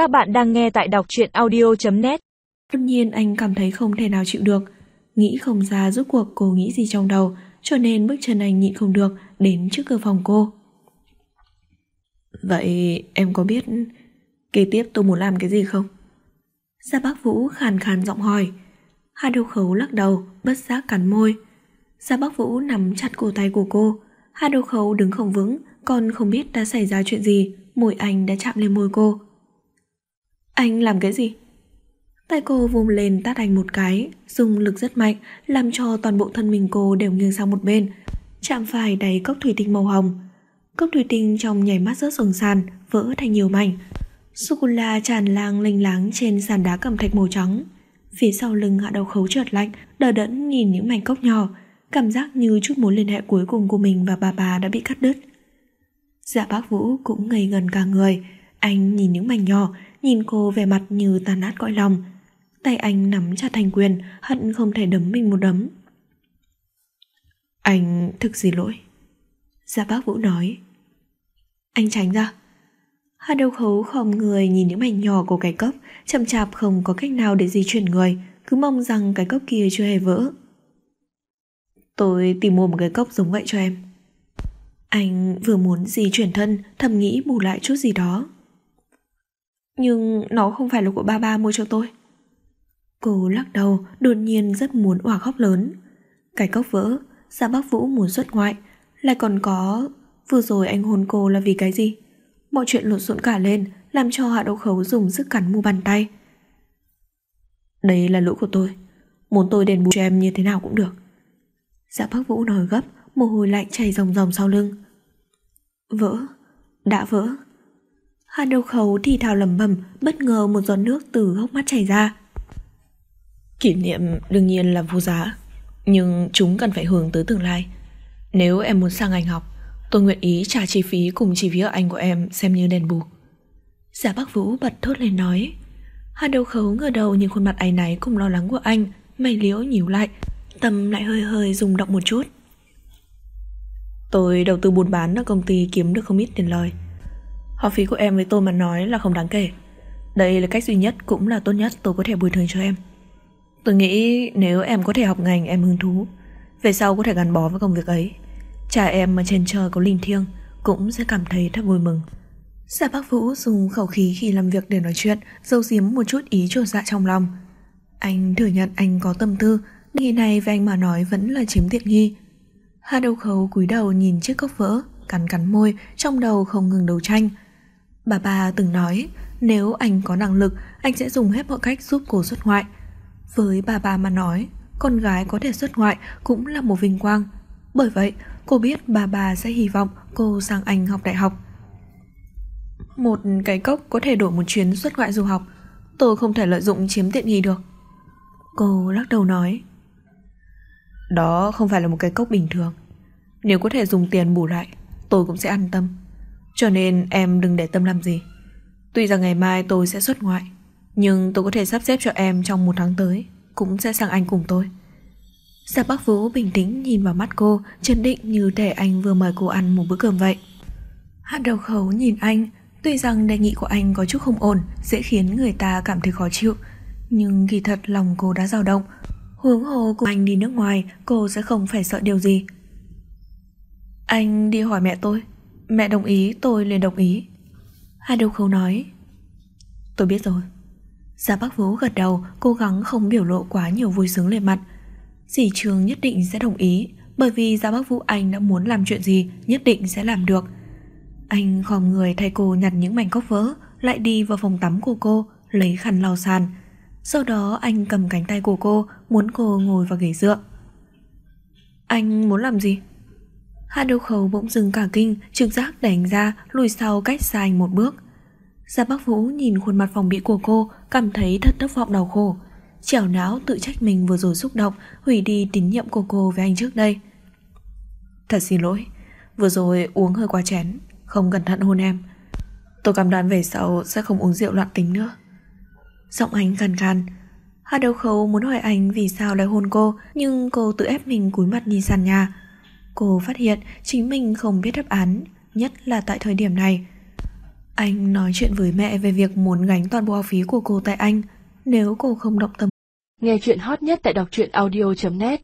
Các bạn đang nghe tại đọc truyện audio.net Tất nhiên anh cảm thấy không thể nào chịu được. Nghĩ không ra rốt cuộc cô nghĩ gì trong đầu Cho nên bước chân anh nhịn không được Đến trước cửa phòng cô. Vậy em có biết Kế tiếp tôi muốn làm cái gì không? Gia bác Vũ khàn khàn giọng hỏi. Hai đầu khấu lắc đầu Bất giác cắn môi. Gia bác Vũ nắm chặt cổ tay của cô. Hai đầu khấu đứng không vững Còn không biết đã xảy ra chuyện gì Môi anh đã chạm lên môi cô anh làm cái gì? Tay cô vùng lên tát anh một cái, Dùng lực rất mạnh, Làm cho toàn bộ thân mình cô đều nghiêng sang một bên. Chạm phải đầy cốc thủy tinh màu hồng. Cốc thủy tinh trong nhảy mắt rớt xuống sàn, Vỡ thành nhiều mảnh. Sô-cô-la tràn lang lênh láng trên sàn đá cẩm thạch màu trắng. Phía sau lưng hạ đầu khấu trượt lạnh, Đờ đẫn nhìn những mảnh cốc nhỏ. Cảm giác như chút mối liên hệ cuối cùng của mình và bà bà đã bị cắt đứt. Dạ bác Vũ cũng ngây ngần cả người. Anh nhìn những mảnh nhỏ Nhìn cô về mặt như tàn nát cõi lòng. Tay anh nắm chặt thành quyền, Hận không thể đấm mình một đấm. Anh thực gì lỗi gia bác Vũ nói. Anh tránh ra. Hai đầu khấu khom người nhìn những mảnh nhỏ của cái cốc, Chậm chạp không có cách nào để di chuyển người, Cứ mong rằng cái cốc kia chưa hề vỡ. Tôi tìm mua một cái cốc giống vậy cho em. Anh vừa muốn di chuyển thân, Thầm nghĩ bù lại chút gì đó. Nhưng nó không phải là của ba ba mua cho tôi. Cô lắc đầu, Đột nhiên rất muốn òa khóc lớn. Cái cốc vỡ dạ bác Vũ muốn xuất ngoại, Lại còn có, Vừa rồi anh hôn cô là vì cái gì? Mọi chuyện lộn xộn cả lên, Làm cho Hạ Đậu Khấu dùng sức cắn mu bàn tay. Đây là lỗi của tôi, Muốn tôi đền bù cho em như thế nào cũng được. Dạ bác Vũ nói gấp, Mồ hôi lạnh chảy ròng ròng sau lưng. Vỡ, Đã vỡ. Hạ Đậu Khấu thì thào lầm bầm Bất ngờ một giọt nước từ hốc mắt chảy ra. Kỷ niệm đương nhiên là vô giá Nhưng chúng cần phải hướng tới tương lai. Nếu em muốn sang Anh học Tôi nguyện ý trả chi phí cùng chi phí ở Anh của em xem như đền bù. Giả bác Vũ bật thốt lên nói Hà đầu khấu ngửa đầu nhìn khuôn mặt áy náy cùng lo lắng của anh Mày liễu nhíu lại Tâm lại hơi hơi rung động một chút. Tôi đầu tư buôn bán ở công ty kiếm được không ít tiền lời Học phí của em với tôi mà nói là không đáng kể. Đây là cách duy nhất cũng là tốt nhất tôi có thể bồi thường cho em. Tôi nghĩ nếu em có thể học ngành em hứng thú, Về sau có thể gắn bó với công việc ấy. Cha em mà trên trời có linh thiêng Cũng sẽ cảm thấy thật vui mừng. Dạ bác Vũ dùng khẩu khí khi làm việc để nói chuyện Dâu giếm một chút ý trột dạ trong lòng. Anh thừa nhận anh có tâm tư Nghĩ này với anh mà nói vẫn là chiếm tiện nghi. Hà đầu khấu cúi đầu nhìn chiếc cốc vỡ, Cắn cắn môi, Trong đầu không ngừng đấu tranh. Bà bà từng nói, Nếu anh có năng lực, Anh sẽ dùng hết mọi cách giúp cô xuất ngoại. Với bà bà mà nói, Con gái có thể xuất ngoại Cũng là một vinh quang. Bởi vậy, cô biết bà bà sẽ hy vọng cô sang Anh học đại học. Một cái cốc có thể đổi một chuyến xuất ngoại du học. Tôi không thể lợi dụng chiếm tiện nghi được. Cô lắc đầu nói, Đó không phải là một cái cốc bình thường. Nếu có thể dùng tiền bù lại, Tôi cũng sẽ an tâm. Cho nên em đừng để tâm làm gì. Tuy rằng ngày mai tôi sẽ xuất ngoại, Nhưng tôi có thể sắp xếp cho em trong một tháng tới, Cũng sẽ sang Anh cùng tôi. Giáp Bắc Vũ bình tĩnh nhìn vào mắt cô Chân định như thể anh vừa mời cô ăn một bữa cơm vậy. Hát đầu khấu nhìn anh, Tuy rằng đề nghị của anh có chút không ổn, Dễ khiến người ta cảm thấy khó chịu, Nhưng kỳ thật lòng cô đã dao động. Hướng hồ của anh đi nước ngoài, Cô sẽ không phải sợ điều gì. Anh đi hỏi mẹ tôi. Mẹ đồng ý, tôi liền đồng ý. Hai đầu khấu nói. Tôi biết rồi. Gia Bắc Vũ gật đầu, Cố gắng không biểu lộ quá nhiều vui sướng lên mặt. Dì Trường nhất định sẽ đồng ý, Bởi vì Gia Bắc Vũ Anh đã muốn làm chuyện gì Nhất định sẽ làm được. Anh khom người thay cô nhặt những mảnh cốc vỡ, Lại đi vào phòng tắm của cô, Lấy khăn lau sàn. Sau đó anh cầm cánh tay của cô, Muốn cô ngồi vào ghế dựa. Anh muốn làm gì? Hạ đầu khẩu bỗng dừng cả kinh, Trực giác đánh ra, lùi sau cách xa anh một bước. Gia Bắc Vũ nhìn khuôn mặt phòng bị của cô, Cảm thấy thật thất vọng đau khổ. Chẻo não tự trách mình vừa rồi xúc động, Hủy đi tín nhiệm của cô với anh trước đây. Thật xin lỗi, Vừa rồi uống hơi quá chén, Không cẩn thận hôn em. Tôi cảm đoán về sau sẽ không uống rượu loạn tính nữa. Giọng anh khàn khàn. Hạ đầu khấu muốn hỏi anh vì sao lại hôn cô, Nhưng cô tự ép mình cúi mặt nhìn sàn nhà. Cô phát hiện chính mình không biết đáp án, Nhất là tại thời điểm này Anh nói chuyện với mẹ về việc muốn gánh toàn bộ học phí của cô tại Anh, nếu cô không động tâm. Nghe chuyện hot nhất tại đọc truyện audio.net